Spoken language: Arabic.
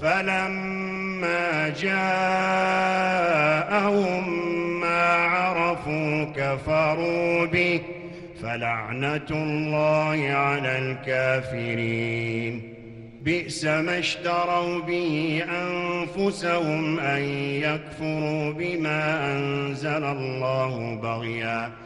فلما جاءهم ما عرفوا كفروا به فلعنة الله على الكافرين. بئس ما اشتروا به أنفسهم أن يكفروا بما أنزل الله بغياً.